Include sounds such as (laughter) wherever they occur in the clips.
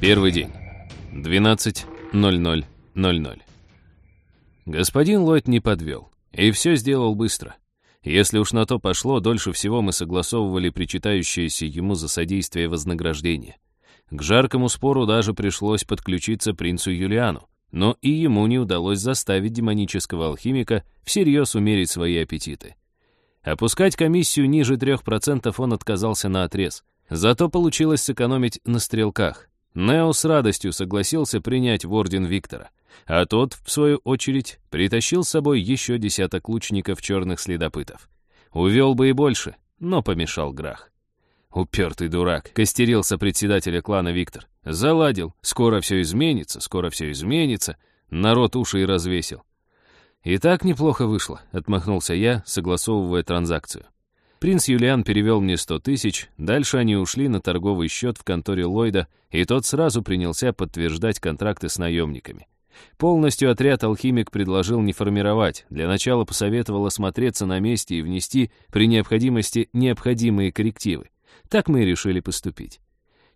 Первый день. 12.00.00. Господин Ллойд не подвел. И все сделал быстро. Если уж на то пошло, дольше всего мы согласовывали причитающееся ему за содействие вознаграждение. К жаркому спору даже пришлось подключиться принцу Юлиану, но и ему не удалось заставить демонического алхимика всерьез умерить свои аппетиты. Опускать комиссию ниже 3% он отказался на отрез. Зато получилось сэкономить на стрелках. Нео с радостью согласился принять в орден Виктора, а тот, в свою очередь, притащил с собой еще десяток лучников черных следопытов. Увел бы и больше, но помешал Грах. Упертый дурак, костерился председателя клана Виктор. Заладил, скоро все изменится, скоро все изменится. Народ уши и развесил. «И так неплохо вышло», — отмахнулся я, согласовывая транзакцию. Принц Юлиан перевел мне сто тысяч, дальше они ушли на торговый счет в конторе Ллойда, и тот сразу принялся подтверждать контракты с наемниками. Полностью отряд алхимик предложил не формировать, для начала посоветовал осмотреться на месте и внести при необходимости необходимые коррективы. Так мы и решили поступить.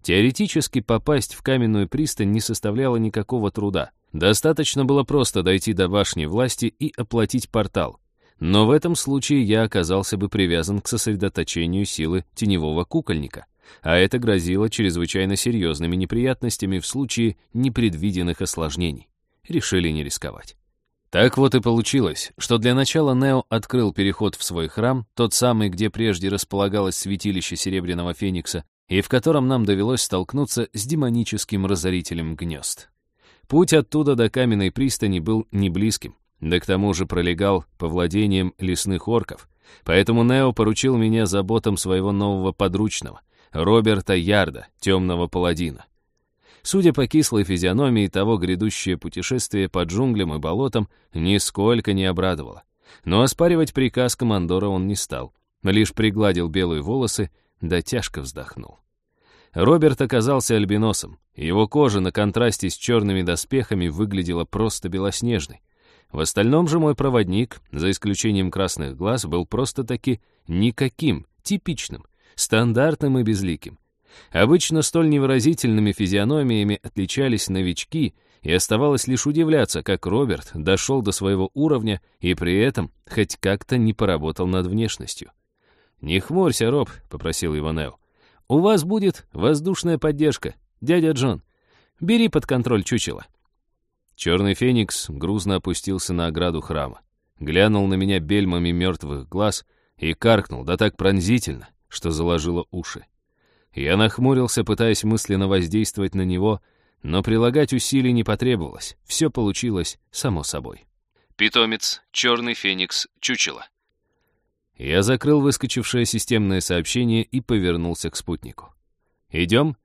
Теоретически попасть в каменную пристань не составляло никакого труда. Достаточно было просто дойти до башни власти и оплатить портал. Но в этом случае я оказался бы привязан к сосредоточению силы теневого кукольника, а это грозило чрезвычайно серьезными неприятностями в случае непредвиденных осложнений. Решили не рисковать. Так вот и получилось, что для начала Нео открыл переход в свой храм, тот самый, где прежде располагалось святилище Серебряного Феникса, и в котором нам довелось столкнуться с демоническим разорителем гнезд. Путь оттуда до каменной пристани был не близким, да к тому же пролегал по владениям лесных орков. Поэтому Нео поручил меня заботам своего нового подручного, Роберта Ярда, темного паладина. Судя по кислой физиономии того, грядущее путешествие по джунглям и болотам нисколько не обрадовало. Но оспаривать приказ командора он не стал, лишь пригладил белые волосы, да тяжко вздохнул. Роберт оказался альбиносом. Его кожа на контрасте с черными доспехами выглядела просто белоснежной. В остальном же мой проводник, за исключением красных глаз, был просто-таки никаким, типичным, стандартным и безликим. Обычно столь невыразительными физиономиями отличались новички, и оставалось лишь удивляться, как Роберт дошел до своего уровня и при этом хоть как-то не поработал над внешностью. «Не хмурься, Роб», — попросил его Нео. «У вас будет воздушная поддержка, дядя Джон. Бери под контроль чучело». Черный феникс грузно опустился на ограду храма, глянул на меня бельмами мертвых глаз и каркнул, да так пронзительно, что заложило уши. Я нахмурился, пытаясь мысленно воздействовать на него, но прилагать усилий не потребовалось, все получилось само собой. Питомец, черный феникс, чучело. Я закрыл выскочившее системное сообщение и повернулся к спутнику. «Идем?»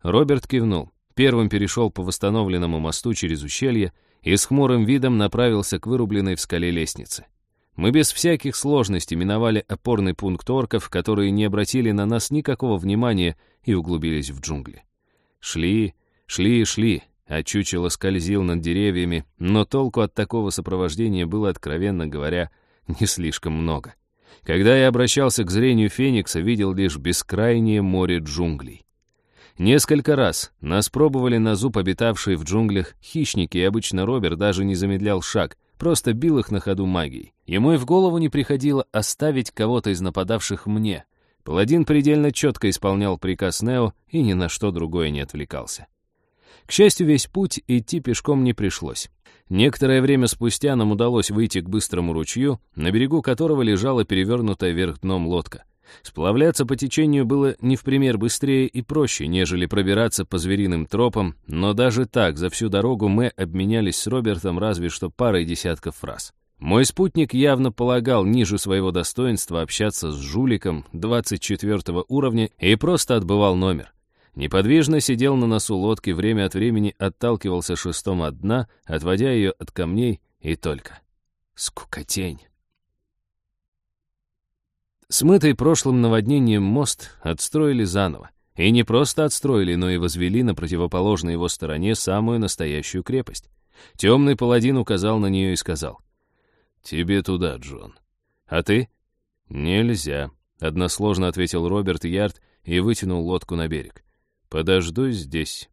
Роберт кивнул первым перешел по восстановленному мосту через ущелье и с хмурым видом направился к вырубленной в скале лестнице. Мы без всяких сложностей миновали опорный пункт орков, которые не обратили на нас никакого внимания и углубились в джунгли. Шли, шли и шли, а чучело скользил над деревьями, но толку от такого сопровождения было, откровенно говоря, не слишком много. Когда я обращался к зрению Феникса, видел лишь бескрайнее море джунглей. Несколько раз нас пробовали на зуб обитавшие в джунглях хищники, и обычно Роберт даже не замедлял шаг, просто бил их на ходу магией. Ему и в голову не приходило оставить кого-то из нападавших мне. Паладин предельно четко исполнял приказ Нео и ни на что другое не отвлекался. К счастью, весь путь идти пешком не пришлось. Некоторое время спустя нам удалось выйти к быстрому ручью, на берегу которого лежала перевернутая вверх дном лодка. Сплавляться по течению было не в пример быстрее и проще, нежели пробираться по звериным тропам, но даже так за всю дорогу мы обменялись с Робертом разве что парой десятков фраз. Мой спутник явно полагал ниже своего достоинства общаться с жуликом 24 уровня и просто отбывал номер. Неподвижно сидел на носу лодки, время от времени отталкивался шестом от дна, отводя ее от камней и только. Скукотень. Смытый прошлым наводнением мост отстроили заново. И не просто отстроили, но и возвели на противоположной его стороне самую настоящую крепость. Темный паладин указал на нее и сказал. «Тебе туда, Джон». «А ты?» «Нельзя», — односложно ответил Роберт Ярд и вытянул лодку на берег. «Подожду здесь».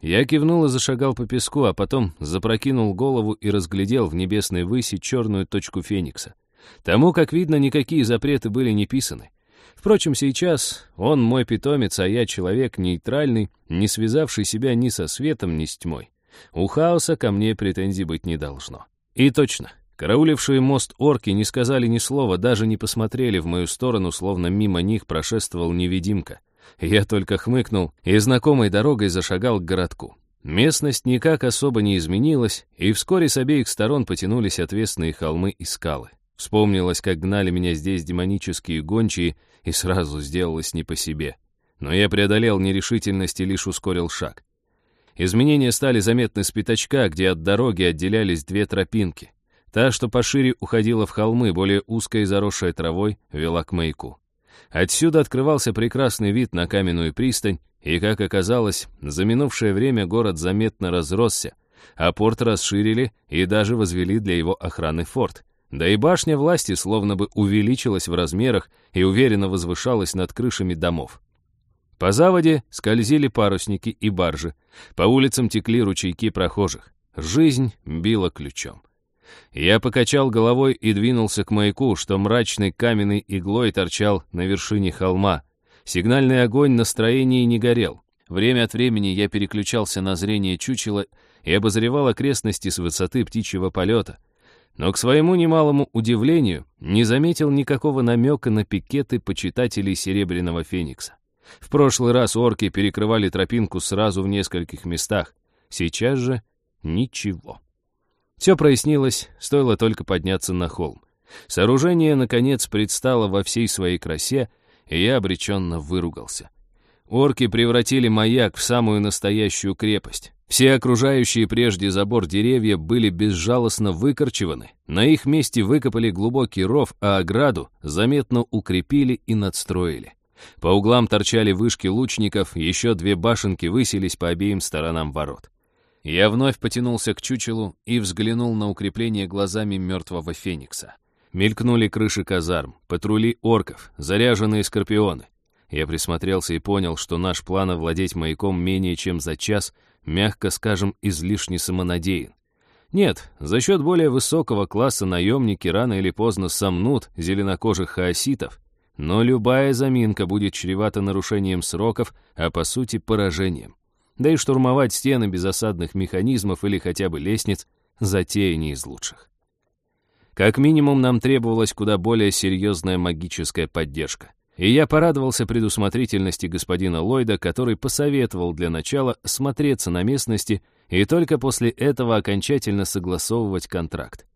Я кивнул и зашагал по песку, а потом запрокинул голову и разглядел в небесной выси черную точку Феникса. Тому, как видно, никакие запреты были не писаны. Впрочем, сейчас он мой питомец, а я человек нейтральный, не связавший себя ни со светом, ни с тьмой. У хаоса ко мне претензий быть не должно. И точно, караулившие мост орки не сказали ни слова, даже не посмотрели в мою сторону, словно мимо них прошествовал невидимка. Я только хмыкнул и знакомой дорогой зашагал к городку. Местность никак особо не изменилась, и вскоре с обеих сторон потянулись отвесные холмы и скалы. Вспомнилось, как гнали меня здесь демонические гончие, и сразу сделалось не по себе. Но я преодолел нерешительность и лишь ускорил шаг. Изменения стали заметны с пятачка, где от дороги отделялись две тропинки. Та, что пошире уходила в холмы, более узкая и заросшая травой, вела к маяку. Отсюда открывался прекрасный вид на каменную пристань, и, как оказалось, за минувшее время город заметно разросся, а порт расширили и даже возвели для его охраны форт. Да и башня власти словно бы увеличилась в размерах и уверенно возвышалась над крышами домов. По заводе скользили парусники и баржи, по улицам текли ручейки прохожих. Жизнь била ключом. Я покачал головой и двинулся к маяку, что мрачной каменной иглой торчал на вершине холма. Сигнальный огонь на строении не горел. Время от времени я переключался на зрение чучела и обозревал окрестности с высоты птичьего полета. Но к своему немалому удивлению не заметил никакого намека на пикеты почитателей Серебряного Феникса. В прошлый раз орки перекрывали тропинку сразу в нескольких местах. Сейчас же ничего. Все прояснилось, стоило только подняться на холм. Сооружение, наконец, предстало во всей своей красе, и я обреченно выругался. Орки превратили маяк в самую настоящую крепость. Все окружающие прежде забор деревья были безжалостно выкорчеваны, на их месте выкопали глубокий ров, а ограду заметно укрепили и надстроили. По углам торчали вышки лучников, еще две башенки высились по обеим сторонам ворот. Я вновь потянулся к чучелу и взглянул на укрепление глазами мертвого феникса. Мелькнули крыши казарм, патрули орков, заряженные скорпионы. Я присмотрелся и понял, что наш план овладеть маяком менее чем за час, мягко скажем, излишне самонадеян. Нет, за счет более высокого класса наемники рано или поздно сомнут зеленокожих хаоситов, но любая заминка будет чревата нарушением сроков, а по сути поражением. Да и штурмовать стены без осадных механизмов или хотя бы лестниц — затея не из лучших. Как минимум, нам требовалась куда более серьезная магическая поддержка. И я порадовался предусмотрительности господина Ллойда, который посоветовал для начала смотреться на местности и только после этого окончательно согласовывать контракт.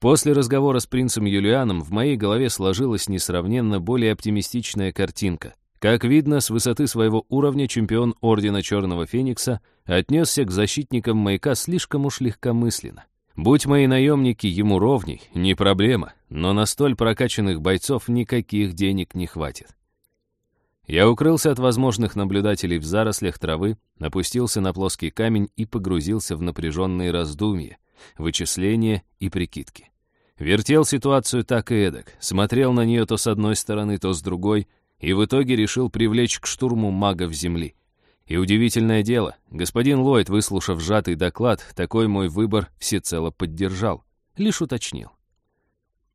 После разговора с принцем Юлианом в моей голове сложилась несравненно более оптимистичная картинка. Как видно, с высоты своего уровня чемпион Ордена Черного Феникса отнесся к защитникам маяка слишком уж легкомысленно. Будь мои наемники ему ровней, не проблема, но на столь прокачанных бойцов никаких денег не хватит. Я укрылся от возможных наблюдателей в зарослях травы, опустился на плоский камень и погрузился в напряженные раздумья, вычисления и прикидки. Вертел ситуацию так и эдак, смотрел на нее то с одной стороны, то с другой, и в итоге решил привлечь к штурму магов Земли. И удивительное дело, господин Ллойд, выслушав сжатый доклад, такой мой выбор всецело поддержал, лишь уточнил.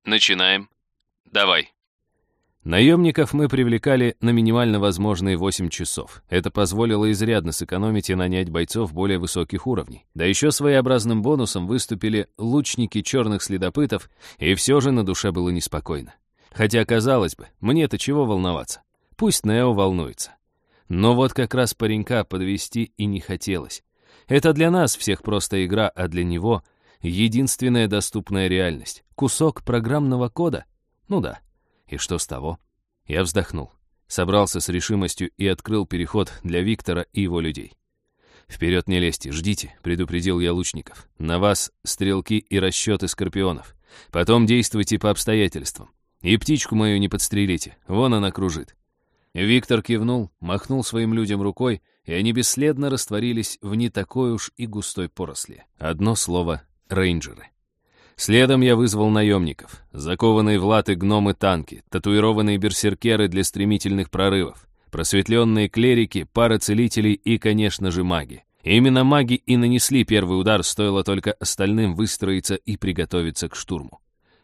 «Начинаем. Давай». Наемников мы привлекали на минимально возможные 8 часов. Это позволило изрядно сэкономить и нанять бойцов более высоких уровней. Да еще своеобразным бонусом выступили лучники черных следопытов, и все же на душе было неспокойно. Хотя, казалось бы, мне-то чего волноваться? Пусть Нео волнуется. Но вот как раз паренька подвести и не хотелось. Это для нас всех просто игра, а для него — единственная доступная реальность. Кусок программного кода? Ну да. И что с того? Я вздохнул. Собрался с решимостью и открыл переход для Виктора и его людей. «Вперед не лезьте, ждите», — предупредил я лучников. «На вас стрелки и расчеты скорпионов. Потом действуйте по обстоятельствам. И птичку мою не подстрелите, вон она кружит». Виктор кивнул, махнул своим людям рукой, и они бесследно растворились в не такой уж и густой поросли. Одно слово — рейнджеры. Следом я вызвал наемников. Закованные в латы гномы-танки, татуированные берсеркеры для стремительных прорывов, просветленные клерики, пара целителей и, конечно же, маги. Именно маги и нанесли первый удар, стоило только остальным выстроиться и приготовиться к штурму.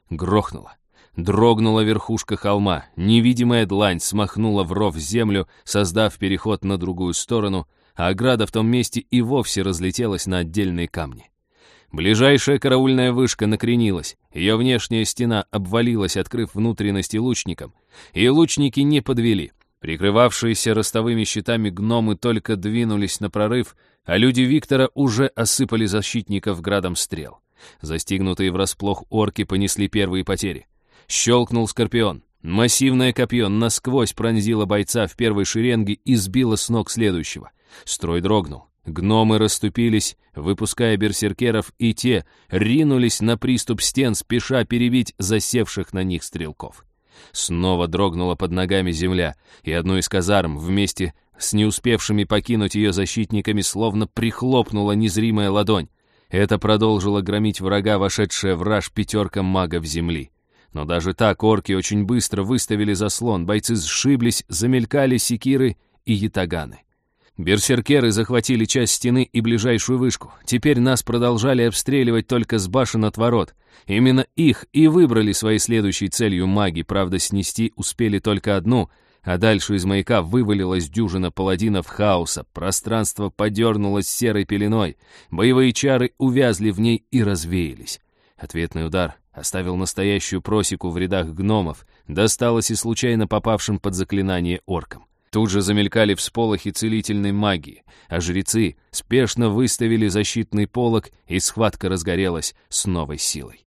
Грохнуло. Дрогнула верхушка холма, невидимая длань смахнула в ров землю, создав переход на другую сторону, а ограда в том месте и вовсе разлетелась на отдельные камни. Ближайшая караульная вышка накренилась, ее внешняя стена обвалилась, открыв внутренности лучникам, и лучники не подвели. Прикрывавшиеся ростовыми щитами гномы только двинулись на прорыв, а люди Виктора уже осыпали защитников градом стрел. Застигнутые врасплох орки понесли первые потери. Щелкнул скорпион. Массивное копье насквозь пронзило бойца в первой шеренге и сбило с ног следующего. Строй дрогнул. Гномы расступились, выпуская берсеркеров, и те ринулись на приступ стен, спеша перебить засевших на них стрелков. Снова дрогнула под ногами земля, и одну из казарм вместе с не успевшими покинуть ее защитниками словно прихлопнула незримая ладонь. Это продолжило громить врага, вошедшая в раж пятерка магов земли. Но даже так орки очень быстро выставили заслон, бойцы сшиблись, замелькали секиры и ятаганы. Берсеркеры захватили часть стены и ближайшую вышку. Теперь нас продолжали обстреливать только с башен от ворот. Именно их и выбрали своей следующей целью маги, правда, снести успели только одну, а дальше из маяка вывалилась дюжина паладинов хаоса, пространство подернулось серой пеленой, боевые чары увязли в ней и развеялись. Ответный удар оставил настоящую просеку в рядах гномов, досталось и случайно попавшим под заклинание оркам. Тут же замелькали всполохи целительной магии, а жрецы спешно выставили защитный полог, и схватка разгорелась с новой силой.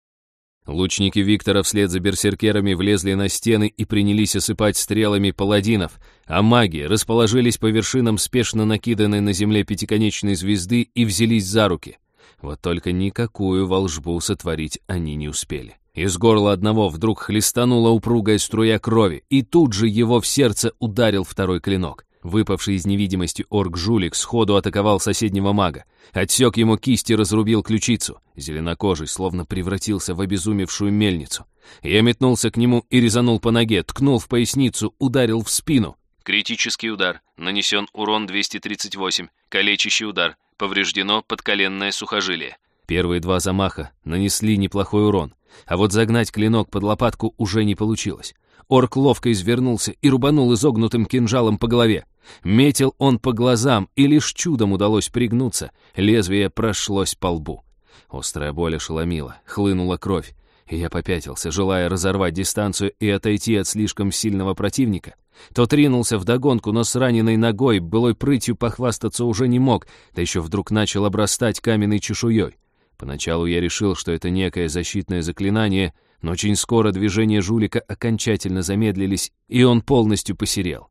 Лучники Виктора вслед за берсеркерами влезли на стены и принялись осыпать стрелами паладинов, а маги расположились по вершинам спешно накиданной на земле пятиконечной звезды и взялись за руки. Вот только никакую волжбу сотворить они не успели. Из горла одного вдруг хлестанула упругая струя крови, и тут же его в сердце ударил второй клинок. Выпавший из невидимости орк-жулик сходу атаковал соседнего мага. Отсек ему кисть и разрубил ключицу. Зеленокожий словно превратился в обезумевшую мельницу. Я метнулся к нему и резанул по ноге, ткнул в поясницу, ударил в спину. Критический удар. Нанесен урон 238. Калечащий удар. Повреждено подколенное сухожилие. Первые два замаха нанесли неплохой урон. А вот загнать клинок под лопатку уже не получилось. Орк ловко извернулся и рубанул изогнутым кинжалом по голове. Метил он по глазам, и лишь чудом удалось пригнуться. Лезвие прошлось по лбу. Острая боль ошеломила, хлынула кровь. Я попятился, желая разорвать дистанцию и отойти от слишком сильного противника. Тот ринулся вдогонку, но с раненой ногой былой прытью похвастаться уже не мог, да еще вдруг начал обрастать каменной чешуей. Поначалу я решил, что это некое защитное заклинание, но очень скоро движения жулика окончательно замедлились, и он полностью посерел.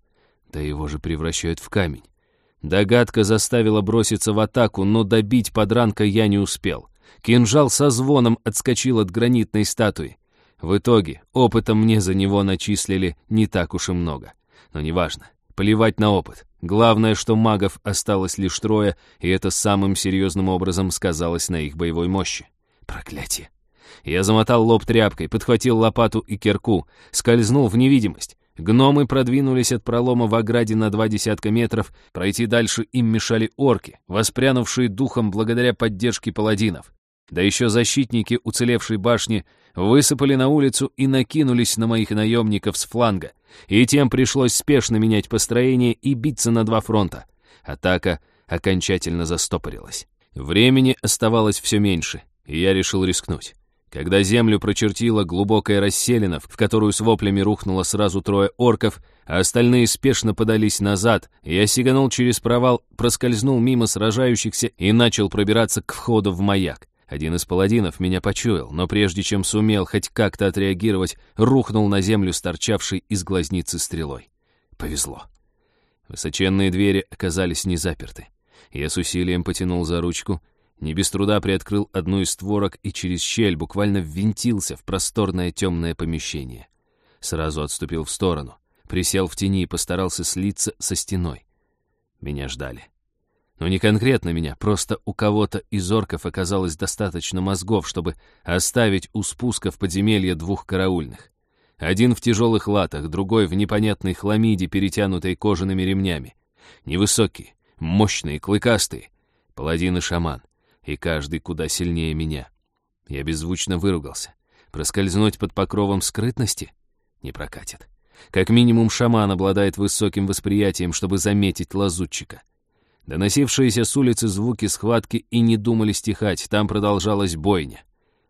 Да его же превращают в камень. Догадка заставила броситься в атаку, но добить подранка я не успел. Кинжал со звоном отскочил от гранитной статуи. В итоге опытом мне за него начислили не так уж и много. Но неважно. Плевать на опыт. Главное, что магов осталось лишь трое, и это самым серьезным образом сказалось на их боевой мощи. Проклятие. Я замотал лоб тряпкой, подхватил лопату и кирку, скользнул в невидимость. Гномы продвинулись от пролома в ограде на два десятка метров, пройти дальше им мешали орки, воспрянувшие духом благодаря поддержке паладинов. Да еще защитники уцелевшей башни высыпали на улицу и накинулись на моих наемников с фланга, и тем пришлось спешно менять построение и биться на два фронта. Атака окончательно застопорилась. Времени оставалось все меньше, и я решил рискнуть. Когда землю прочертила глубокая расселина, в которую с воплями рухнуло сразу трое орков, а остальные спешно подались назад, я сиганул через провал, проскользнул мимо сражающихся и начал пробираться к входу в маяк. Один из паладинов меня почуял, но прежде чем сумел хоть как-то отреагировать, рухнул на землю, сторчавший из глазницы стрелой. Повезло. Высоченные двери оказались не заперты. Я с усилием потянул за ручку, не без труда приоткрыл одну из створок и через щель буквально ввинтился в просторное темное помещение. Сразу отступил в сторону, присел в тени и постарался слиться со стеной. Меня ждали. Но не конкретно меня, просто у кого-то из орков оказалось достаточно мозгов, чтобы оставить у спуска в подземелье двух караульных. Один в тяжелых латах, другой в непонятной хламиде, перетянутой кожаными ремнями. Невысокие, мощные, клыкастые. Паладин и шаман, и каждый куда сильнее меня. Я беззвучно выругался. Проскользнуть под покровом скрытности? Не прокатит. Как минимум шаман обладает высоким восприятием, чтобы заметить лазутчика. Доносившиеся с улицы звуки схватки и не думали стихать, там продолжалась бойня.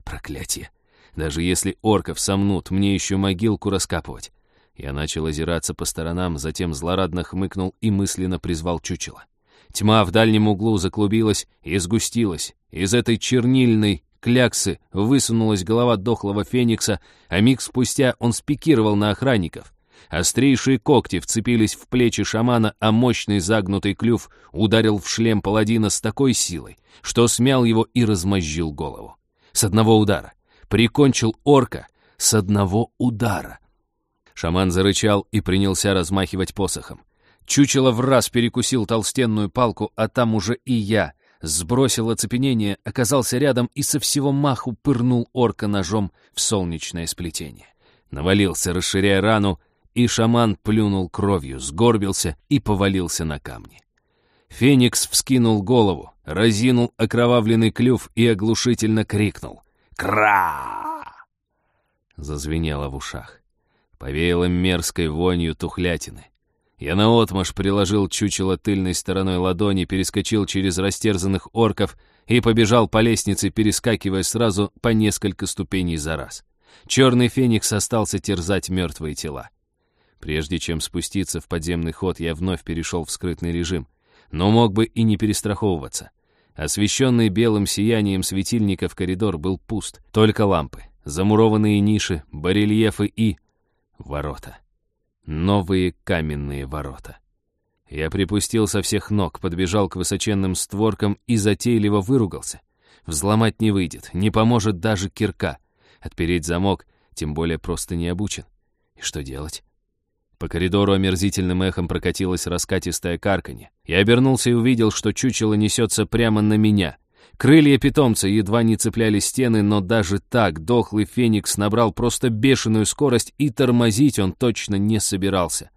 Проклятие. Даже если орков сомнут, мне еще могилку раскапывать. Я начал озираться по сторонам, затем злорадно хмыкнул и мысленно призвал чучело. Тьма в дальнем углу заклубилась и сгустилась. Из этой чернильной кляксы высунулась голова дохлого феникса, а миг спустя он спикировал на охранников. Острейшие когти вцепились в плечи шамана, а мощный загнутый клюв ударил в шлем паладина с такой силой, что смял его и размозжил голову. С одного удара. Прикончил орка с одного удара. Шаман зарычал и принялся размахивать посохом. Чучело в раз перекусил толстенную палку, а там уже и я. Сбросил оцепенение, оказался рядом и со всего маху пырнул орка ножом в солнечное сплетение. Навалился, расширяя рану, и шаман плюнул кровью, сгорбился и повалился на камни. Феникс вскинул голову, разинул окровавленный клюв и оглушительно крикнул. «Кра!» Зазвенело в ушах повеяло мерзкой вонью тухлятины. Я наотмашь приложил чучело тыльной стороной ладони, перескочил через растерзанных орков и побежал по лестнице, перескакивая сразу по несколько ступеней за раз. Черный феникс остался терзать мертвые тела. Прежде чем спуститься в подземный ход, я вновь перешел в скрытный режим, но мог бы и не перестраховываться. Освещенный белым сиянием светильника в коридор был пуст, только лампы, замурованные ниши, барельефы и Ворота. Новые каменные ворота. Я припустил со всех ног, подбежал к высоченным створкам и затейливо выругался. Взломать не выйдет, не поможет даже кирка. Отпереть замок, тем более просто не обучен. И что делать? По коридору омерзительным эхом прокатилось раскатистое карканье. Я обернулся и увидел, что чучело несется прямо на меня — Крылья питомца едва не цепляли стены, но даже так дохлый феникс набрал просто бешеную скорость, и тормозить он точно не собирался.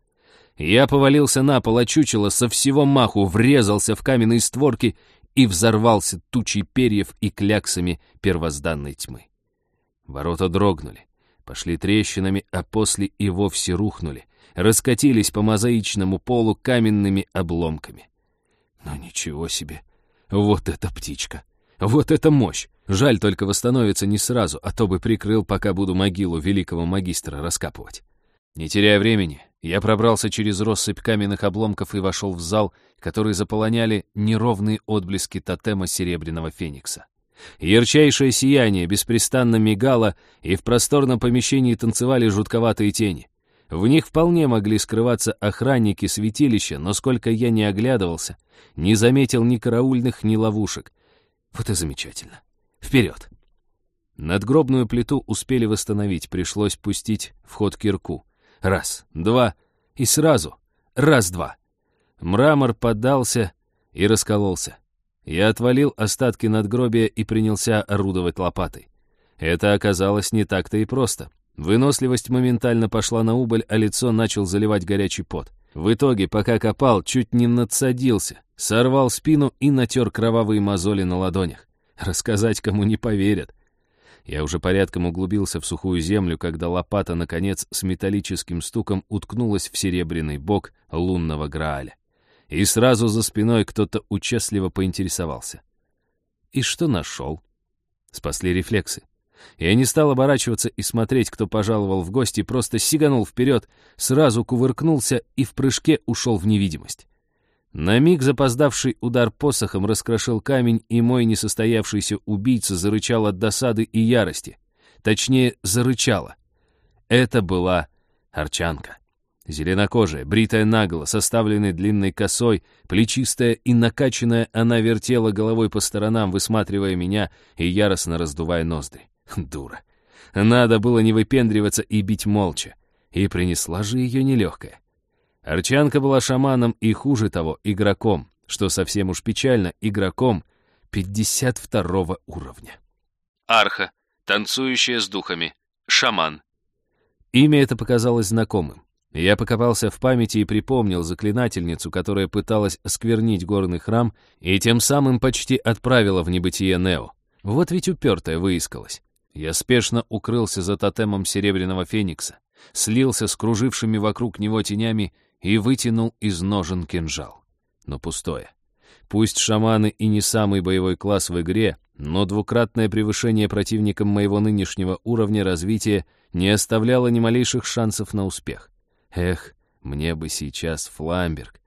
Я повалился на пол, а чучело со всего маху врезался в каменные створки и взорвался тучей перьев и кляксами первозданной тьмы. Ворота дрогнули, пошли трещинами, а после и вовсе рухнули, раскатились по мозаичному полу каменными обломками. Но ничего себе! Вот эта птичка! Вот это мощь! Жаль, только восстановится не сразу, а то бы прикрыл, пока буду могилу великого магистра раскапывать. Не теряя времени, я пробрался через россыпь каменных обломков и вошел в зал, который заполоняли неровные отблески тотема Серебряного Феникса. Ярчайшее сияние беспрестанно мигало, и в просторном помещении танцевали жутковатые тени. В них вполне могли скрываться охранники святилища, но сколько я не оглядывался, не заметил ни караульных, ни ловушек, вот и замечательно. Вперед! Надгробную плиту успели восстановить, пришлось пустить в ход кирку. Раз, два и сразу. Раз-два. Мрамор поддался и раскололся. Я отвалил остатки надгробия и принялся орудовать лопатой. Это оказалось не так-то и просто. Выносливость моментально пошла на убыль, а лицо начал заливать горячий пот. В итоге, пока копал, чуть не надсадился, сорвал спину и натер кровавые мозоли на ладонях. Рассказать кому не поверят. Я уже порядком углубился в сухую землю, когда лопата, наконец, с металлическим стуком уткнулась в серебряный бок лунного Грааля. И сразу за спиной кто-то участливо поинтересовался. И что нашел? Спасли рефлексы. Я не стал оборачиваться и смотреть, кто пожаловал в гости, просто сиганул вперед, сразу кувыркнулся и в прыжке ушел в невидимость. На миг запоздавший удар посохом раскрошил камень, и мой несостоявшийся убийца зарычал от досады и ярости. Точнее, зарычала. Это была арчанка. Зеленокожая, бритая наголо, составленная длинной косой, плечистая и накачанная, она вертела головой по сторонам, высматривая меня и яростно раздувая ноздри. (laughs) Дура. Надо было не выпендриваться и бить молча. И принесла же ее нелегкая. Арчанка была шаманом и, хуже того, игроком, что совсем уж печально, игроком 52 уровня. Арха, танцующая с духами, шаман. Имя это показалось знакомым. Я покопался в памяти и припомнил заклинательницу, которая пыталась осквернить горный храм и тем самым почти отправила в небытие Нео. Вот ведь упертая выискалась. Я спешно укрылся за тотемом Серебряного Феникса, слился с кружившими вокруг него тенями и вытянул из ножен кинжал. Но пустое. Пусть шаманы и не самый боевой класс в игре, но двукратное превышение противником моего нынешнего уровня развития не оставляло ни малейших шансов на успех. Эх, мне бы сейчас Фламберг.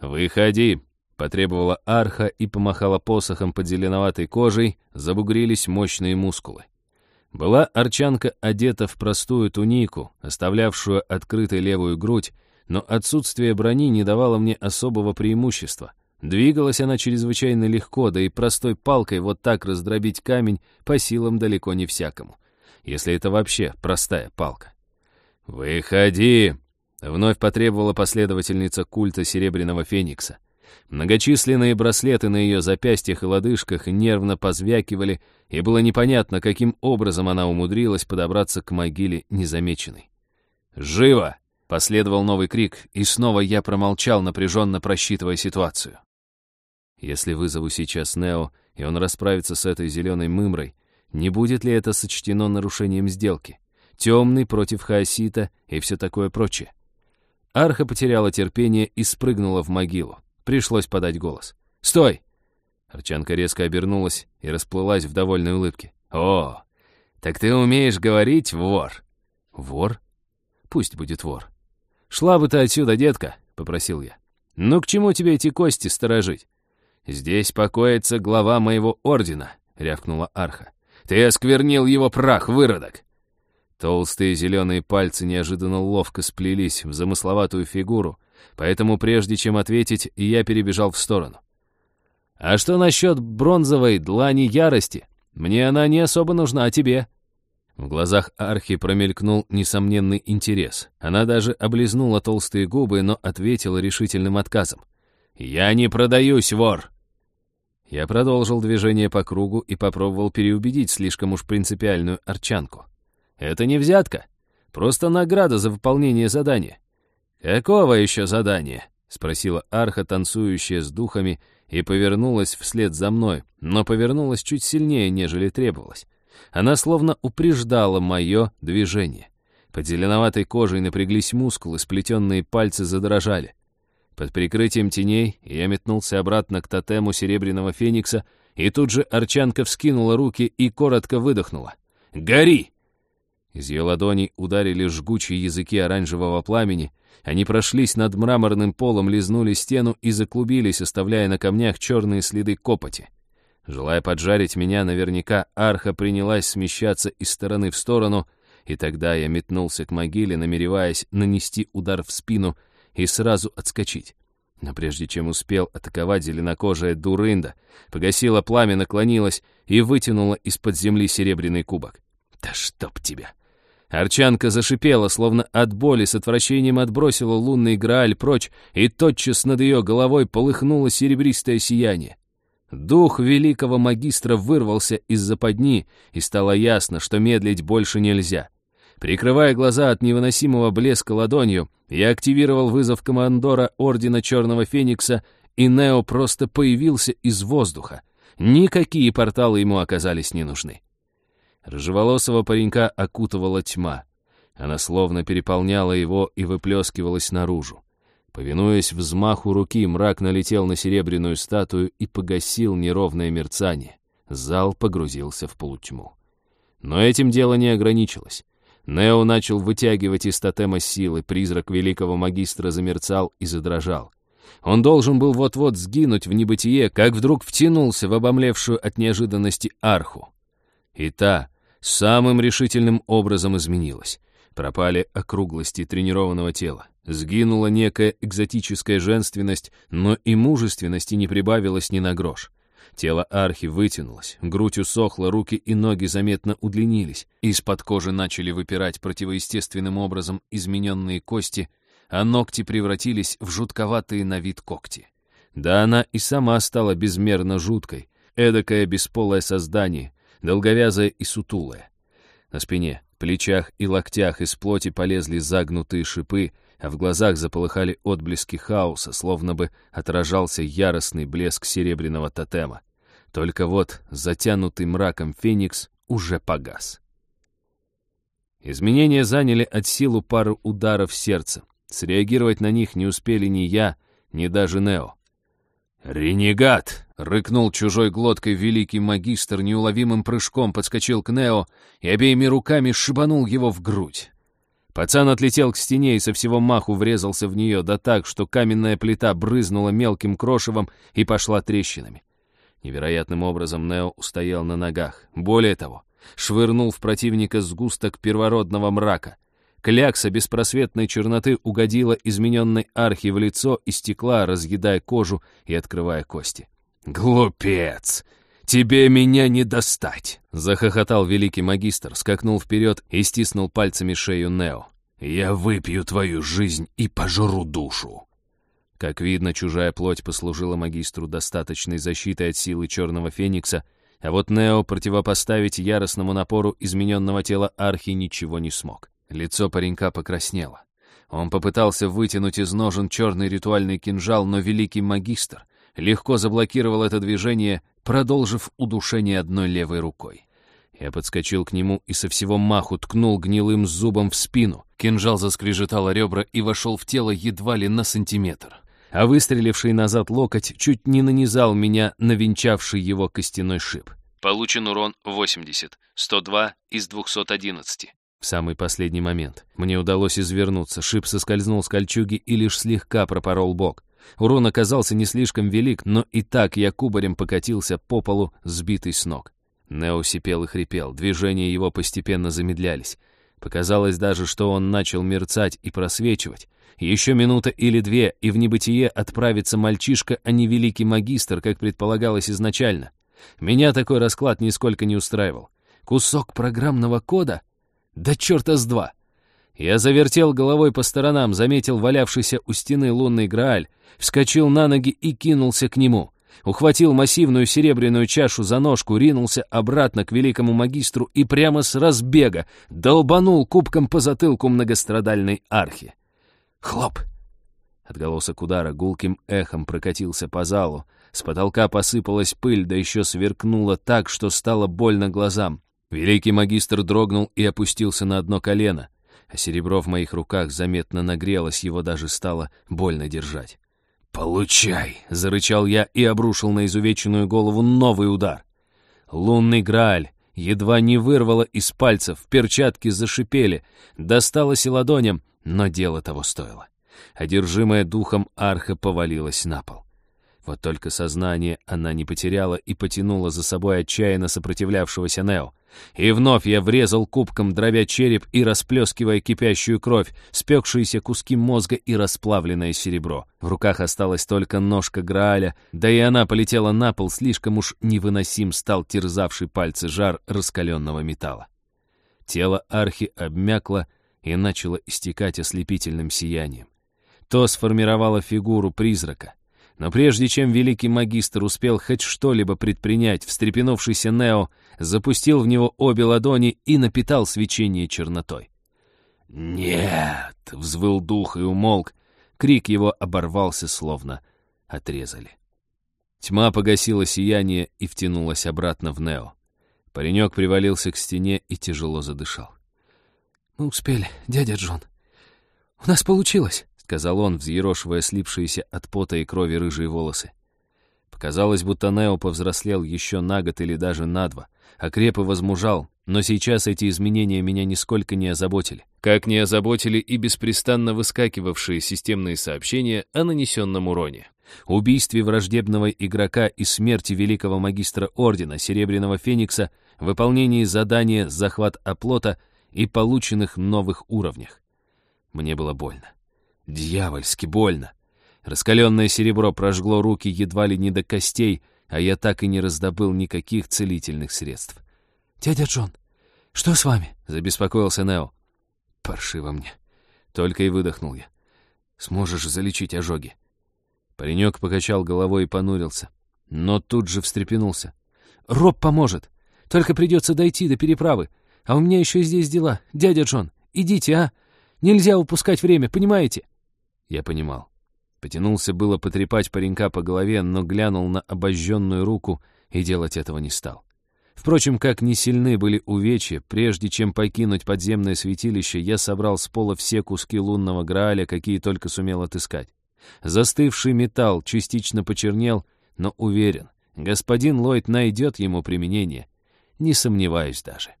«Выходи!» — потребовала арха и помахала посохом под зеленоватой кожей, забугрились мощные мускулы. Была арчанка одета в простую тунику, оставлявшую открытой левую грудь, но отсутствие брони не давало мне особого преимущества. Двигалась она чрезвычайно легко, да и простой палкой вот так раздробить камень по силам далеко не всякому. Если это вообще простая палка. «Выходи!» — вновь потребовала последовательница культа Серебряного Феникса. Многочисленные браслеты на ее запястьях и лодыжках нервно позвякивали, и было непонятно, каким образом она умудрилась подобраться к могиле незамеченной. «Живо!» — последовал новый крик, и снова я промолчал, напряженно просчитывая ситуацию. Если вызову сейчас Нео, и он расправится с этой зеленой мымрой, не будет ли это сочтено нарушением сделки? Темный против хаосита и все такое прочее. Арха потеряла терпение и спрыгнула в могилу. Пришлось подать голос. «Стой!» Арчанка резко обернулась и расплылась в довольной улыбке. «О, так ты умеешь говорить, вор?» «Вор? Пусть будет вор». «Шла бы ты отсюда, детка», — попросил я. «Ну к чему тебе эти кости сторожить?» «Здесь покоится глава моего ордена», — рявкнула Арха. «Ты осквернил его прах, выродок!» Толстые зеленые пальцы неожиданно ловко сплелись в замысловатую фигуру, поэтому прежде чем ответить, я перебежал в сторону. «А что насчет бронзовой длани ярости? Мне она не особо нужна, а тебе?» В глазах Архи промелькнул несомненный интерес. Она даже облизнула толстые губы, но ответила решительным отказом. «Я не продаюсь, вор!» Я продолжил движение по кругу и попробовал переубедить слишком уж принципиальную арчанку. «Это не взятка, просто награда за выполнение задания». «Какого еще задания?» — спросила арха, танцующая с духами, и повернулась вслед за мной, но повернулась чуть сильнее, нежели требовалось. Она словно упреждала мое движение. Под зеленоватой кожей напряглись мускулы, сплетенные пальцы задрожали. Под прикрытием теней я метнулся обратно к тотему Серебряного Феникса, и тут же Арчанка вскинула руки и коротко выдохнула. «Гори!» Из ее ладоней ударили жгучие языки оранжевого пламени, они прошлись над мраморным полом, лизнули стену и заклубились, оставляя на камнях черные следы копоти. Желая поджарить меня, наверняка арха принялась смещаться из стороны в сторону, и тогда я метнулся к могиле, намереваясь нанести удар в спину — и сразу отскочить. Но прежде чем успел атаковать зеленокожая дурында, погасила пламя, наклонилась и вытянула из-под земли серебряный кубок. «Да чтоб тебя!» Арчанка зашипела, словно от боли, с отвращением отбросила лунный грааль прочь, и тотчас над ее головой полыхнуло серебристое сияние. Дух великого магистра вырвался из западни, и стало ясно, что медлить больше нельзя. Прикрывая глаза от невыносимого блеска ладонью, я активировал вызов командора Ордена Черного Феникса, и Нео просто появился из воздуха. Никакие порталы ему оказались не нужны. Рыжеволосого паренька окутывала тьма. Она словно переполняла его и выплескивалась наружу. Повинуясь взмаху руки, мрак налетел на серебряную статую и погасил неровное мерцание. Зал погрузился в полутьму. Но этим дело не ограничилось. Нео начал вытягивать из тотема силы, призрак великого магистра замерцал и задрожал. Он должен был вот-вот сгинуть в небытие, как вдруг втянулся в обомлевшую от неожиданности арху. И та самым решительным образом изменилась. Пропали округлости тренированного тела. Сгинула некая экзотическая женственность, но и мужественности не прибавилось ни на грош. Тело архи вытянулось, грудь усохла, руки и ноги заметно удлинились. Из-под кожи начали выпирать противоестественным образом измененные кости, а ногти превратились в жутковатые на вид когти. Да она и сама стала безмерно жуткой, эдакое бесполое создание, долговязое и сутулое. На спине плечах и локтях из плоти полезли загнутые шипы, а в глазах заполыхали отблески хаоса, словно бы отражался яростный блеск серебряного тотема. Только вот затянутый мраком феникс уже погас. Изменения заняли от силу пару ударов сердца. Среагировать на них не успели ни я, ни даже Нео. «Ренегат!» — рыкнул чужой глоткой великий магистр, неуловимым прыжком подскочил к Нео и обеими руками шибанул его в грудь. Пацан отлетел к стене и со всего маху врезался в нее, да так, что каменная плита брызнула мелким крошевом и пошла трещинами. Невероятным образом Нео устоял на ногах. Более того, швырнул в противника сгусток первородного мрака. Клякса беспросветной черноты угодила измененной архи в лицо и стекла, разъедая кожу и открывая кости. «Глупец! Тебе меня не достать!» Захохотал великий магистр, скакнул вперед и стиснул пальцами шею Нео. «Я выпью твою жизнь и пожру душу!» Как видно, чужая плоть послужила магистру достаточной защитой от силы черного феникса, а вот Нео противопоставить яростному напору измененного тела архи ничего не смог. Лицо паренька покраснело. Он попытался вытянуть из ножен черный ритуальный кинжал, но великий магистр легко заблокировал это движение, продолжив удушение одной левой рукой. Я подскочил к нему и со всего маху ткнул гнилым зубом в спину. Кинжал заскрежетал ребра и вошел в тело едва ли на сантиметр а выстреливший назад локоть чуть не нанизал меня на венчавший его костяной шип. Получен урон 80, 102 из 211. В самый последний момент мне удалось извернуться, шип соскользнул с кольчуги и лишь слегка пропорол бок. Урон оказался не слишком велик, но и так я кубарем покатился по полу, сбитый с ног. Нео сипел и хрипел, движения его постепенно замедлялись. Показалось даже, что он начал мерцать и просвечивать. Еще минута или две, и в небытие отправится мальчишка, а не великий магистр, как предполагалось изначально. Меня такой расклад нисколько не устраивал. Кусок программного кода? Да черта с два! Я завертел головой по сторонам, заметил валявшийся у стены лунный Грааль, вскочил на ноги и кинулся к нему. Ухватил массивную серебряную чашу за ножку, ринулся обратно к великому магистру и прямо с разбега долбанул кубком по затылку многострадальной архи. Хлоп! Отголосок удара гулким эхом прокатился по залу. С потолка посыпалась пыль, да еще сверкнула так, что стало больно глазам. Великий магистр дрогнул и опустился на одно колено, а серебро в моих руках заметно нагрелось, его даже стало больно держать. «Получай!» — зарычал я и обрушил на изувеченную голову новый удар. Лунный Грааль едва не вырвало из пальцев, перчатки зашипели, досталось и ладоням, но дело того стоило. Одержимая духом арха повалилась на пол. Вот только сознание она не потеряла и потянула за собой отчаянно сопротивлявшегося Нео. И вновь я врезал кубком, дробя череп и расплескивая кипящую кровь, спекшиеся куски мозга и расплавленное серебро. В руках осталась только ножка Грааля, да и она полетела на пол, слишком уж невыносим стал терзавший пальцы жар раскаленного металла. Тело архи обмякло, и начало истекать ослепительным сиянием. То сформировало фигуру призрака. Но прежде чем великий магистр успел хоть что-либо предпринять, встрепенувшийся Нео запустил в него обе ладони и напитал свечение чернотой. «Нет!» — взвыл дух и умолк. Крик его оборвался, словно отрезали. Тьма погасила сияние и втянулась обратно в Нео. Паренек привалился к стене и тяжело задышал. «Мы успели, дядя Джон. У нас получилось», — сказал он, взъерошивая слипшиеся от пота и крови рыжие волосы. Показалось, будто Нео повзрослел еще на год или даже на два, а креп и возмужал, но сейчас эти изменения меня нисколько не озаботили. Как не озаботили и беспрестанно выскакивавшие системные сообщения о нанесенном уроне. Убийстве враждебного игрока и смерти великого магистра Ордена Серебряного Феникса, выполнении задания «Захват оплота» и полученных новых уровнях. Мне было больно. Дьявольски больно. Раскаленное серебро прожгло руки едва ли не до костей, а я так и не раздобыл никаких целительных средств. «Дядя Джон, что с вами?» — забеспокоился Нео. «Паршиво мне». Только и выдохнул я. «Сможешь залечить ожоги?» Паренек покачал головой и понурился, но тут же встрепенулся. «Роб поможет. Только придется дойти до переправы. А у меня еще здесь дела. Дядя Джон, идите, а? Нельзя упускать время, понимаете?» Я понимал. Потянулся было потрепать паренька по голове, но глянул на обожженную руку и делать этого не стал. Впрочем, как не сильны были увечья, прежде чем покинуть подземное святилище, я собрал с пола все куски лунного Грааля, какие только сумел отыскать. Застывший металл частично почернел, но уверен, господин Ллойд найдет ему применение. Не сомневаюсь даже.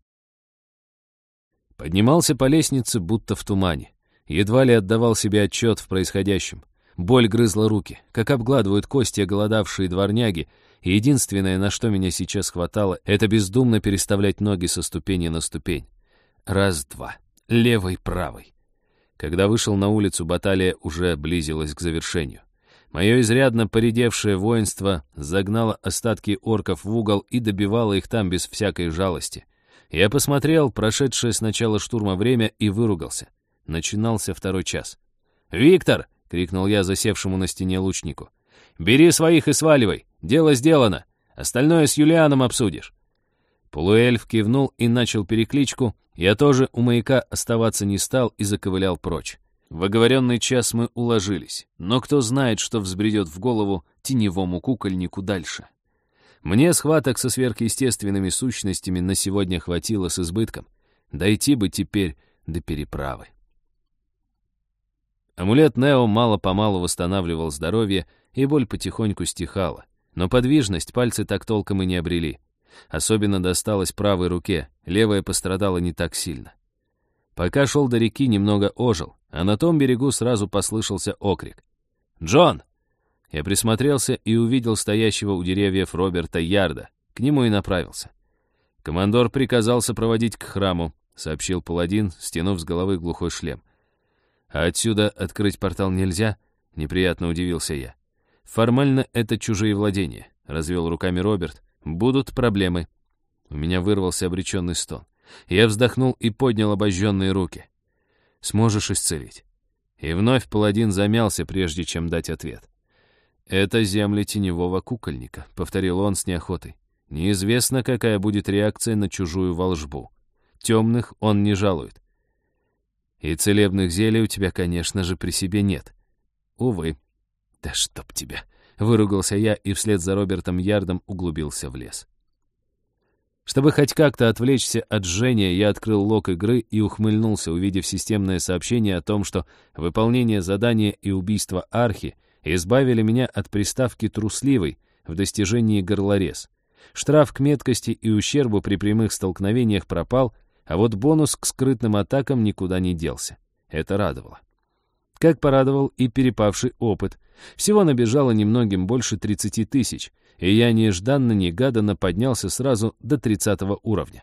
Поднимался по лестнице, будто в тумане. Едва ли отдавал себе отчет в происходящем. Боль грызла руки, как обгладывают кости оголодавшие дворняги, и единственное, на что меня сейчас хватало, это бездумно переставлять ноги со ступени на ступень. Раз-два. Левой, правой. Когда вышел на улицу, баталия уже близилась к завершению. Мое изрядно поредевшее воинство загнало остатки орков в угол и добивало их там без всякой жалости. Я посмотрел прошедшее с начала штурма время и выругался. Начинался второй час. «Виктор!» — крикнул я засевшему на стене лучнику. «Бери своих и сваливай! Дело сделано! Остальное с Юлианом обсудишь!» Полуэльф кивнул и начал перекличку. Я тоже у маяка оставаться не стал и заковылял прочь. В оговоренный час мы уложились, но кто знает, что взбредет в голову теневому кукольнику дальше. Мне схваток со сверхъестественными сущностями на сегодня хватило с избытком. Дойти бы теперь до переправы. Амулет Нео мало-помалу восстанавливал здоровье, и боль потихоньку стихала. Но подвижность пальцы так толком и не обрели. Особенно досталось правой руке, левая пострадала не так сильно. Пока шел до реки, немного ожил, а на том берегу сразу послышался окрик. «Джон!» Я присмотрелся и увидел стоящего у деревьев Роберта Ярда. К нему и направился. «Командор приказал сопроводить к храму», — сообщил паладин, стянув с головы глухой шлем. «А отсюда открыть портал нельзя?» — неприятно удивился я. «Формально это чужие владения», — развел руками Роберт, Будут проблемы. У меня вырвался обреченный стон. Я вздохнул и поднял обожженные руки. Сможешь исцелить? И вновь паладин замялся, прежде чем дать ответ. «Это земли теневого кукольника», — повторил он с неохотой. «Неизвестно, какая будет реакция на чужую волжбу. Темных он не жалует. И целебных зелий у тебя, конечно же, при себе нет. Увы. Да чтоб тебя!» Выругался я и вслед за Робертом Ярдом углубился в лес. Чтобы хоть как-то отвлечься от жжения, я открыл лог игры и ухмыльнулся, увидев системное сообщение о том, что выполнение задания и убийство Архи избавили меня от приставки «трусливый» в достижении горлорез. Штраф к меткости и ущербу при прямых столкновениях пропал, а вот бонус к скрытным атакам никуда не делся. Это радовало. Как порадовал и перепавший опыт. Всего набежало немногим больше 30 тысяч, и я нежданно-негаданно поднялся сразу до 30 уровня.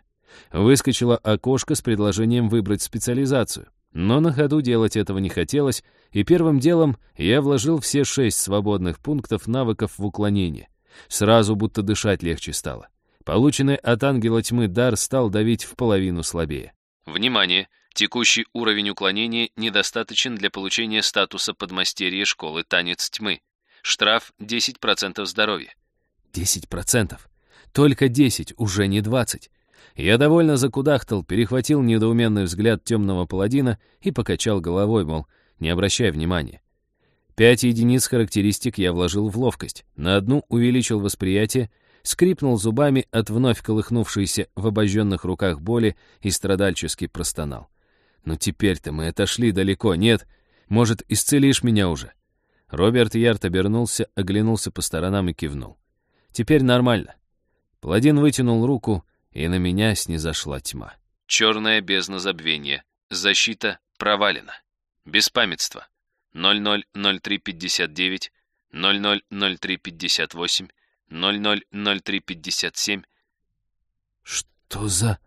Выскочило окошко с предложением выбрать специализацию. Но на ходу делать этого не хотелось, и первым делом я вложил все шесть свободных пунктов навыков в уклонение. Сразу будто дышать легче стало. Полученный от ангела тьмы дар стал давить в половину слабее. Внимание! Текущий уровень уклонения недостаточен для получения статуса подмастерья школы «Танец тьмы». Штраф 10% здоровья. 10%? Только 10, уже не 20. Я довольно закудахтал, перехватил недоуменный взгляд темного паладина и покачал головой, мол, не обращай внимания. Пять единиц характеристик я вложил в ловкость, на одну увеличил восприятие, скрипнул зубами от вновь колыхнувшейся в обожженных руках боли и страдальчески простонал. «Ну теперь-то мы отошли далеко, нет? Может, исцелишь меня уже?» Роберт Ярт обернулся, оглянулся по сторонам и кивнул. «Теперь нормально». Паладин вытянул руку, и на меня снизошла тьма. Черная бездна забвения. Защита провалена. Беспамятство. 000359, 000358, 000357. «Что за...»